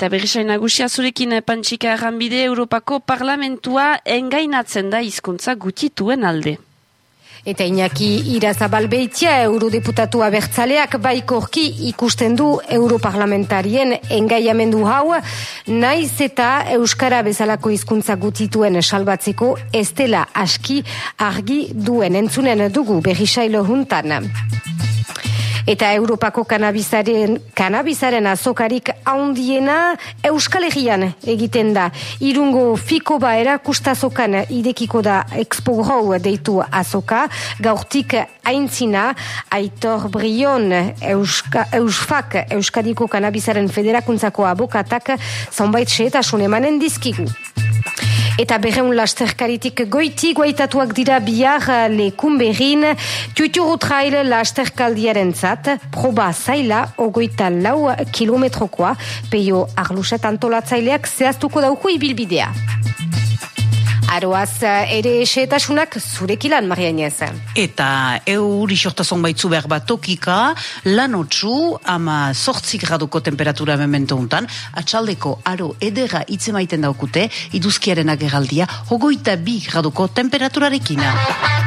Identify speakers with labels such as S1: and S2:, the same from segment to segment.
S1: Eta berrisain nagusia zurekin eh, pantxika erranbide Europako parlamentua engainatzen da hizkuntza gutituen alde.
S2: Eta Iñaki Irazabal beitia eurodeputatua bertzaleak baikorki ikusten du europarlamentarien engaiamendu hau, naiz eta Euskara bezalako hizkuntza gutituen salbatzeko estela aski argi duen entzunen dugu berrisailo juntan. Eta Europako kanabizaren, kanabizaren azokarik haundiena Euskal Herrian egiten da. Irungo fiko ba erakustazokan idekiko da Expo Grau deitu azoka. Gaurtik aintzina Aitor Brion Euska, Eusfak Euskadiko kanabizaren federakuntzako abokatak zonbait seetasun emanen dizkigu. Eta berreun lasterkaritik goiti guaitatuak dira bihar lekun berrin, tuturu trail lasterkaldiaren zat, proba zaila ogoita lau kilometrokoa, peio arluset antolatzaileak zehaztuko dauko ibilbidea. Aroaz ere esetasunak zurekilan, Maria Inez.
S3: Eta euri sortazon baitzu behar bat tokika, lanotsu, ama sortzik graduko temperatura memento untan, atxaldeko aro edera itzemaiten daukute, iduzkiaren ageraldia, hogoita bi graduko temperaturarekina.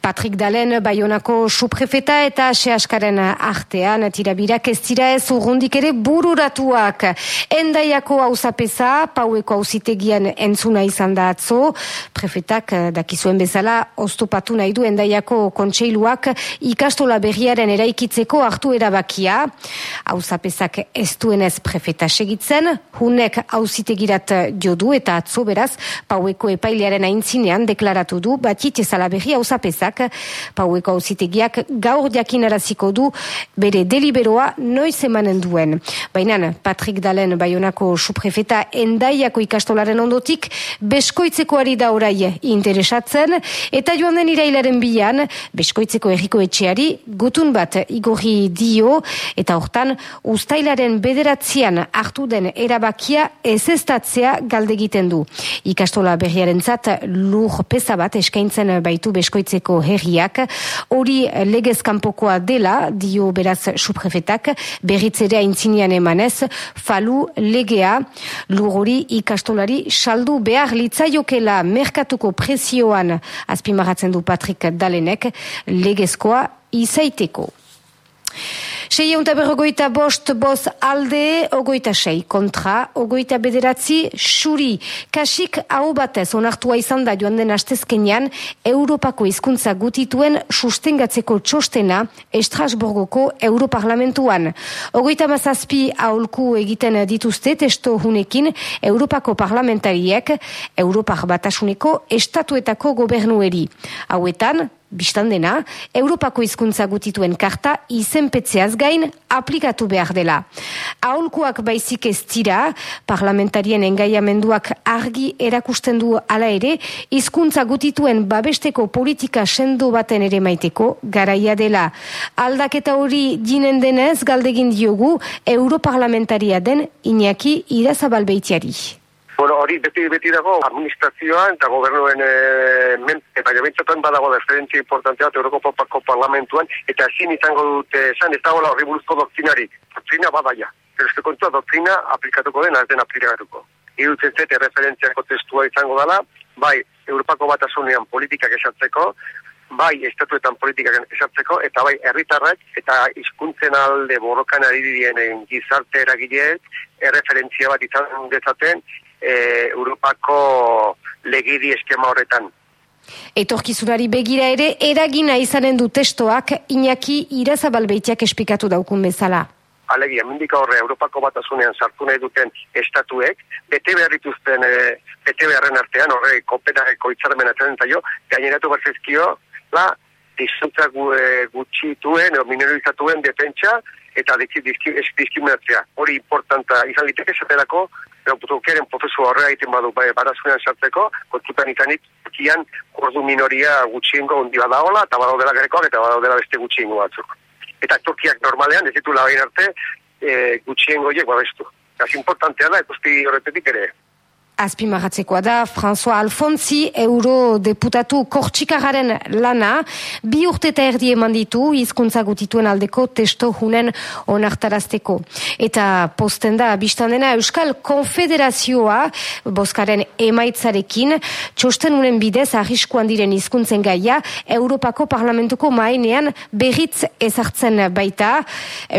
S2: Patrick Dalen, Bayonako suprefeta eta sehaskaren artean, tirabirak ez dira ez urrundik ere bururatuak. Endaiako hauzapeza, paueko hauzitegian entzuna izan da atzo, prefetak dakizuen bezala, oztopatu nahi du endaiako kontseiluak ikastola berriaren eraikitzeko hartu erabakia. Hauzapezak ez duenez prefeta segitzen, hunek hauzitegirat jodu eta atzo beraz, paueko epailearen aintzinean deklaratu du, batit ezala berri hauzapezak paueko auzitegiak gaur jakinaraziko du bere deliberoa noiz emanen duen. Baina Patrick Dalen Bayonako suprefeta endaiako ikastolaren ondotik beskoitzekoari da orai interesatzen eta joan den irailaren bilan beskoitzeko erriko etxeari gutun bat igorri dio eta hortan ustailaren bederatzean hartu den erabakia ez estatzea galdegiten du. Ikastola berriaren zat lur pesa bat eskaintzen baitu beskoitzeko herriak. Hori legezkanpokoa dela, dio beraz suprefetak, berritzere aintzinean emanez, falu legea, lur hori ikastolari saldu behar litzaiokela merkatuko presioan azpimaratzen du Patrick Dalenek, legezkoa izaiteko. Sei eunta berrogoita bost boz alde, ogoita sei kontra, ogoita bederatzi, xuri. Kasik hau batez onartua izan da joan den astezkenean, Europako hizkuntza gutituen sustengatzeko txostena Estrasburgoko Europarlamentuan. Ogoita mazazpi aholku egiten dituzte testo hunekin Europako parlamentariek Europar batasuneko estatuetako gobernueri. Hauetan, Bistan dena, Europako hizkuntza gutituen karta izenpetzeaz gain aplikatu behar dela. Aholkuak baizik ez dira, parlamentarien engaiamenduak argi erakusten du ala ere, hizkuntza gutituen babesteko politika sendo baten ere maiteko garaia dela. Aldaketa hori jinen denez galdegin diogu Europarlamentaria den Iñaki Irazabalbeitiari.
S4: Bueno, hori beti beti dago administrazioan eta gobernuen e, men, eta gebentzatan badago referentzia importantea bat Europako parlamentuan eta ezin izango dute esan ez dagoela horri buruzko doktrinarik. Doktrina badaia. Pero kontua doktrina aplikatuko den, ez den aplikatuko. Irutzen zete referentziako testua izango dela, bai Europako batasunean politikak esatzeko, bai estatuetan politikak esatzeko, eta bai herritarrak eta hizkuntzen alde borrokan ari dirien gizarte eragileek erreferentzia bat izan dezaten e, Europako legidi eskema horretan.
S2: Etorkizunari begira ere, eragina izanen du testoak Iñaki irazabalbeitiak espikatu daukun bezala.
S4: Alegia, mindik horre Europako batasunean sartu nahi duten estatuek, bete behar dituzten, e, bete beharren artean, horre, kopenageko itzarmen atzen jo, gaineratu barzizkio, la, dizutza gu, e, gutxituen, o minorizatuen defentsa, eta diskriminatzea. Hori importanta izan liteke, esaterako, Eukeren prozesu horrela egiten badu bai, barazunean sartzeko, kontutan izanik, kian, ordu minoria gutxiengo ondi badagola, eta badau dela gerekoak, eta badau dela beste gutxiengo batzuk. Eta Turkiak normalean, ez ditu labain arte, e, gutxiengo hiek babestu. Ez importantea da, ikusti horretetik ere.
S2: Azpimarratzekoa da François Alfonsi eurodeputatu kortxikararen lana bi urte eta erdi eman ditu hizkuntza gutituen aldeko testo hunen onartarazteko. Eta posten da, biztan dena Euskal Konfederazioa boskaren emaitzarekin txosten unen bidez arriskuan diren hizkuntzen gaia Europako Parlamentuko mainean berriz ezartzen baita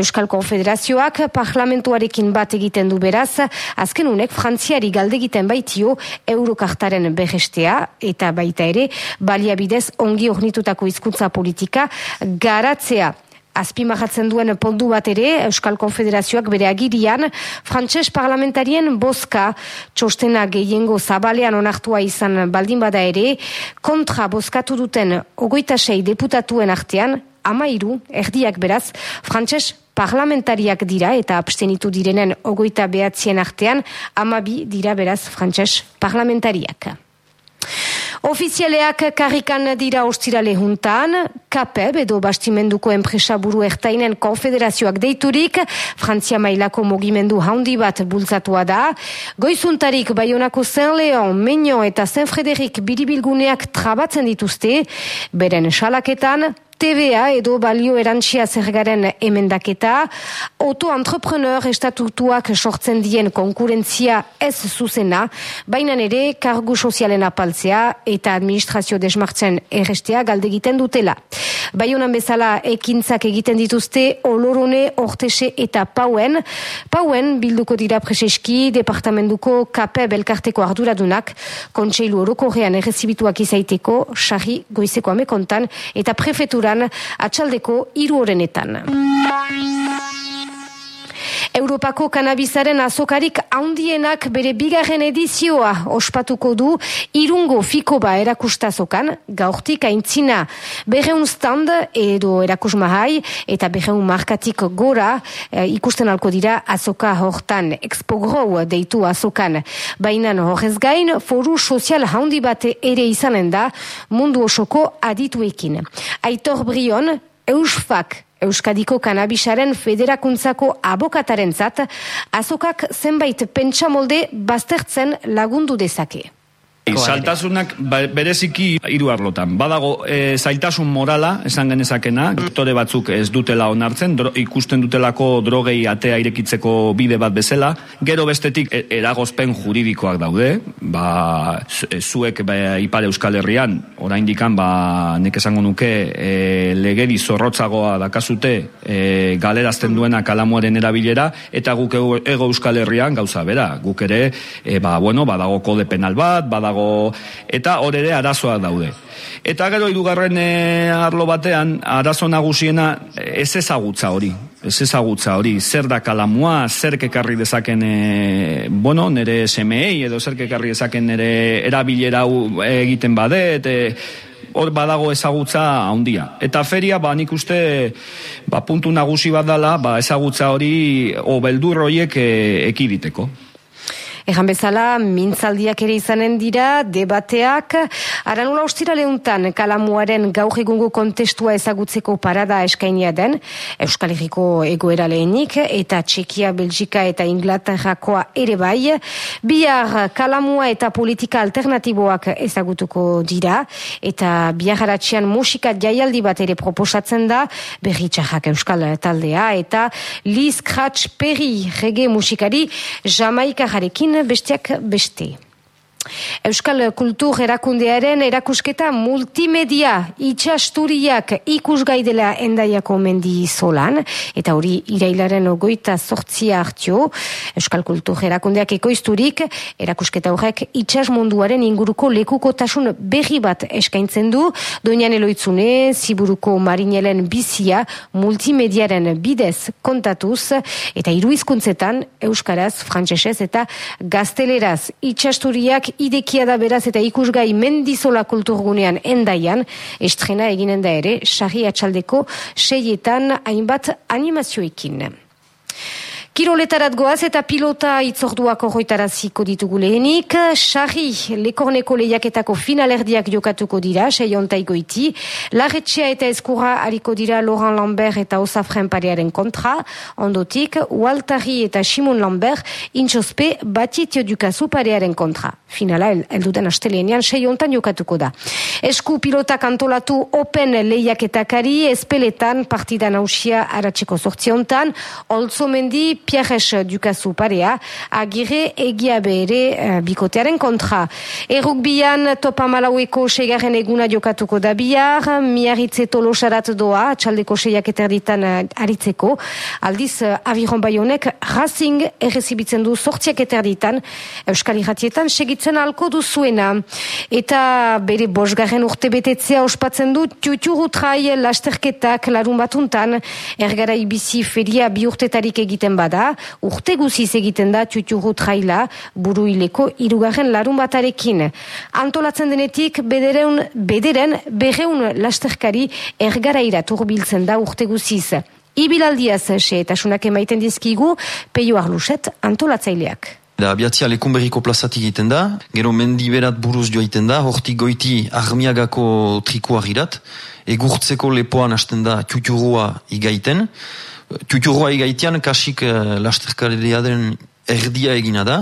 S2: Euskal Konfederazioak parlamentuarekin bat egiten du beraz, azken unek frantziari galde egiten baitio eurokartaren behestea eta baita ere baliabidez ongi ornitutako hizkuntza politika garatzea. Azpimahatzen duen pondu bat ere, Euskal Konfederazioak bere agirian, frantses parlamentarien boska txostena gehiengo zabalean onartua izan baldin bada ere, kontra boskatu duten ogoita sei deputatuen artean, amairu, erdiak beraz, frantses parlamentariak dira eta abstenitu direnen ogoita behatzien artean, amabi dira beraz frantses parlamentariak. Ofizialeak karrikan dira ostirale juntan, KAPEB edo bastimenduko enpresa buru ertainen konfederazioak deiturik, Frantzia mailako mogimendu haundi bat bultzatua da. Goizuntarik Bayonako Saint Leon, Meño eta Saint Frederik biribilguneak trabatzen dituzte, beren salaketan, TVA edo balio erantxia zergaren emendaketa, auto-entrepreneur estatutuak sortzen dien konkurentzia ez zuzena, baina ere kargu sozialen apaltzea eta administrazio desmartzen errestea galdegiten dutela. Baionan bezala ekintzak egiten dituzte olorone, ortese eta pauen. Pauen bilduko dira preseski departamentuko kape belkarteko arduradunak, kontseilu orokorrean errezibituak izaiteko, sarri goizeko amekontan eta prefetura atxaldeko hiru horenetan. Europako kanabizaren azokarik haundienak bere bigarren edizioa ospatuko du irungo fiko ba erakustazokan, gaurtik aintzina berreun stand edo erakus mahai eta berreun markatik gora e, ikusten alko dira azoka hortan expogrou deitu azokan. Baina horrez gain foru sozial haundi bate ere izanen da mundu osoko adituekin. Aitor Brion, Eusfak Euskadiko kanabisaren federakuntzako abokataren zat, azokak zenbait pentsamolde baztertzen lagundu dezake.
S5: Zailtasunak ba, bereziki hiru arlotan. Badago e, zailtasun morala, esan genezakena, doktore batzuk ez dutela onartzen, ikusten dutelako drogei atea irekitzeko bide bat bezala. Gero bestetik e, eragozpen juridikoak daude, ba, e, zuek ba, ipare euskal herrian, orain dikan, ba, nek esango nuke, e, legedi zorrotzagoa dakazute e, galerazten duena kalamuaren erabilera, eta guk ego, euskal herrian gauza bera. Guk ere, e, ba, bueno, badago kode penal bat, badago dago eta hor ere arazoak daude. Eta gero hirugarren e, arlo batean arazo nagusiena ez ezagutza hori. Ez ezagutza hori, zer da kalamua, zer kekarri dezaken, e, bueno, nere SMEI edo zer kekarri dezaken nere erabilera egiten badet, e, hor badago ezagutza handia. Eta feria, ba, nik uste, ba, puntu nagusi bat dala, ba, ezagutza hori, o beldur horiek e, ekiditeko.
S2: Ejan bezala, mintzaldiak ere izanen dira, debateak, aranula ustira lehuntan, kalamuaren gaur egungo kontestua ezagutzeko parada eskainia den, Euskal Herriko egoera lehenik, eta Txekia, Belgika eta Inglaterrakoa ere bai, bihar kalamua eta politika alternatiboak ezagutuko dira, eta bihar haratxean musika jaialdi bat ere proposatzen da, berri txarrak Euskal taldea, eta Liz Kratz Perry rege musikari Jamaika jarekin besteak beste. Euskal Kultur erakundearen erakusketa multimedia itxasturiak ikusgai dela endaiako mendi solan, eta hori irailaren ogoita sortzia hartio, Euskal Kultur erakundeak ekoizturik, erakusketa horrek itxas munduaren inguruko lekukotasun berri bat eskaintzen du, doinan eloitzune, ziburuko marinelen bizia multimediaren bidez kontatuz, eta iruizkuntzetan Euskaraz, Frantsesez eta Gazteleraz itxasturiak idekia da beraz eta ikusgai mendizola kulturgunean endaian, estrena eginen da ere, sarri atxaldeko seietan hainbat animazioekin. Kiroletarat goaz eta pilota itzorduak horretaraziko ditugu lehenik. Sarri, lekorneko lehiaketako finalerdiak jokatuko dira, seiontaiko iti. Larretxea eta eskura hariko dira Laurent Lambert eta Osafren parearen kontra. Ondotik, Waltari eta Simon Lambert intxospe batitio dukazu parearen kontra. Finala, elduden astelenean seiontan jokatuko da. Esku pilota kantolatu Open lehiaketakari, espeletan partida nausia aratzeko sortziontan, Olzo mendi Pierres Dukazu parea, agire egia bere uh, bikotearen kontra. Errukbian topa malaueko seigaren eguna jokatuko da bihar, miarritze tolosarat doa, txaldeko seiak eterditan uh, aritzeko. Aldiz, uh, abiron baionek, Racing errezibitzen du sortziak eterditan, Euskal Iratietan segitzen alko duzuena. Eta bere bosgarren urte betetzea ospatzen du, tiuturu trai lasterketak larun batuntan, ergara ibizi feria bi urtetarik egiten bada, urte guziz egiten da tuturu traila buruileko irugarren larun batarekin. Antolatzen denetik bederen, bederen berreun lasterkari ergaraira turbiltzen da urte guziz. Ibilaldiaz se eta sunak emaiten dizkigu, peio arluset antolatzaileak.
S6: Da abiatzia lekunberriko plazatik egiten da, gero mendi berat buruz joa egiten da, hortik goiti armiagako trikoa girat, egurtzeko lepoan hasten da tuturua igaiten, tuturua igaitean kasik uh, lasterkaria den erdia egina da,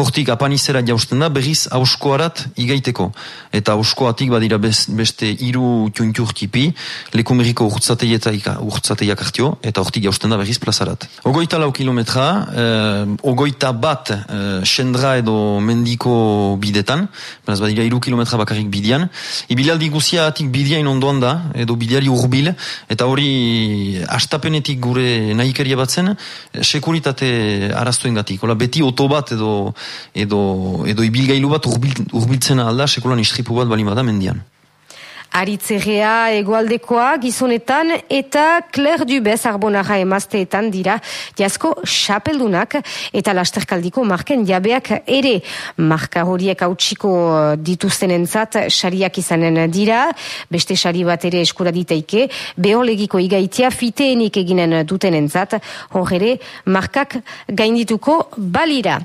S6: hortik apanizera jausten da, berriz hauskoarat igaiteko. Eta hauskoatik badira beste hiru tiuntur tipi, lekumeriko urtzateiak hartio, eta hortik jausten da berriz plazarat. Ogoita lau kilometra, eh, ogoita bat eh, sendra edo mendiko bidetan, beraz badira hiru kilometra bakarrik bidian, ibilaldi guziatik bidiain ondoan da, edo bidiari urbil, eta hori astapenetik gure nahikeria batzen, sekuritate araztuen gatik beti oto bat edo edo edo ibilgailu bat urbil, urbiltzen alda sekulan istripu bat bali bada mendian.
S2: Aritzerrea egoaldekoa gizonetan eta Claire Dubez arbonara emazteetan dira jasko xapeldunak eta lasterkaldiko marken jabeak ere. Marka horiek hautsiko dituzten entzat xariak izanen dira. Beste xari bat ere eskura diteike. Beholegiko igaitia fiteenik eginen duten entzat hor ere markak gaindituko balira